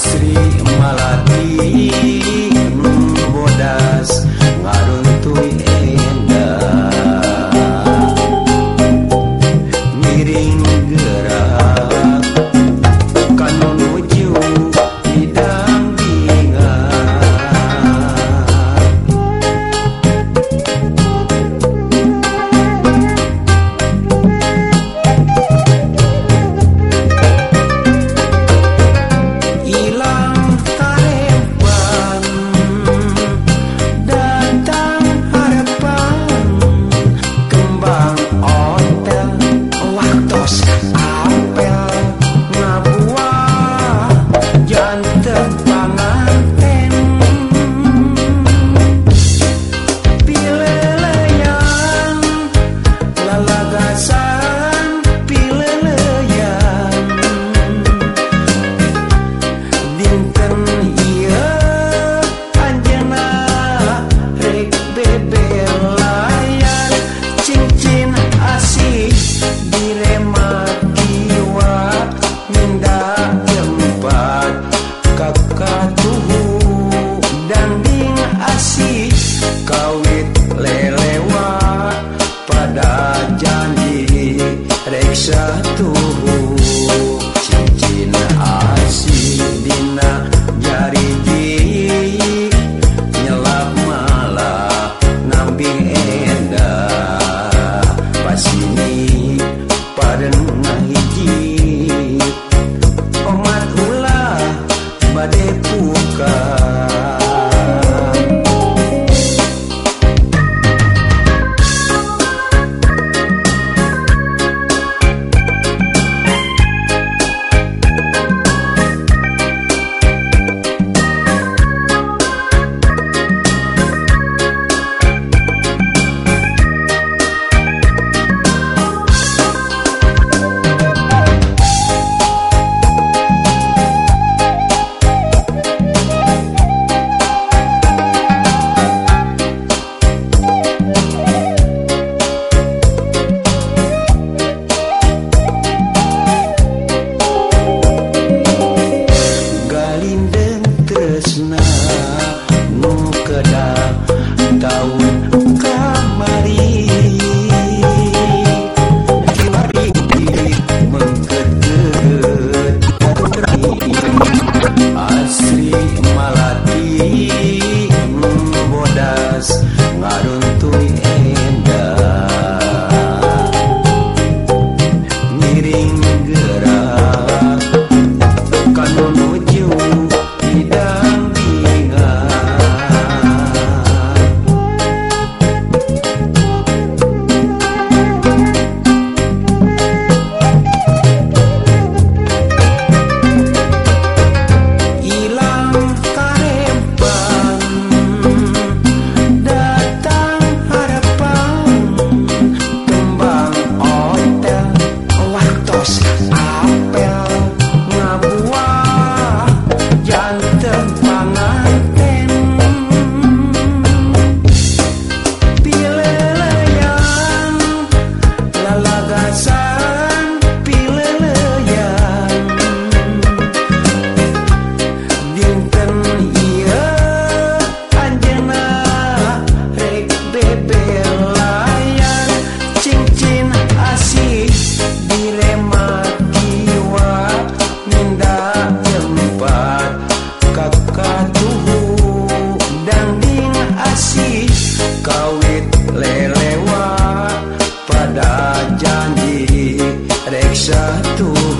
Sri Malati. God. It's not. Janji. Reksa tuhu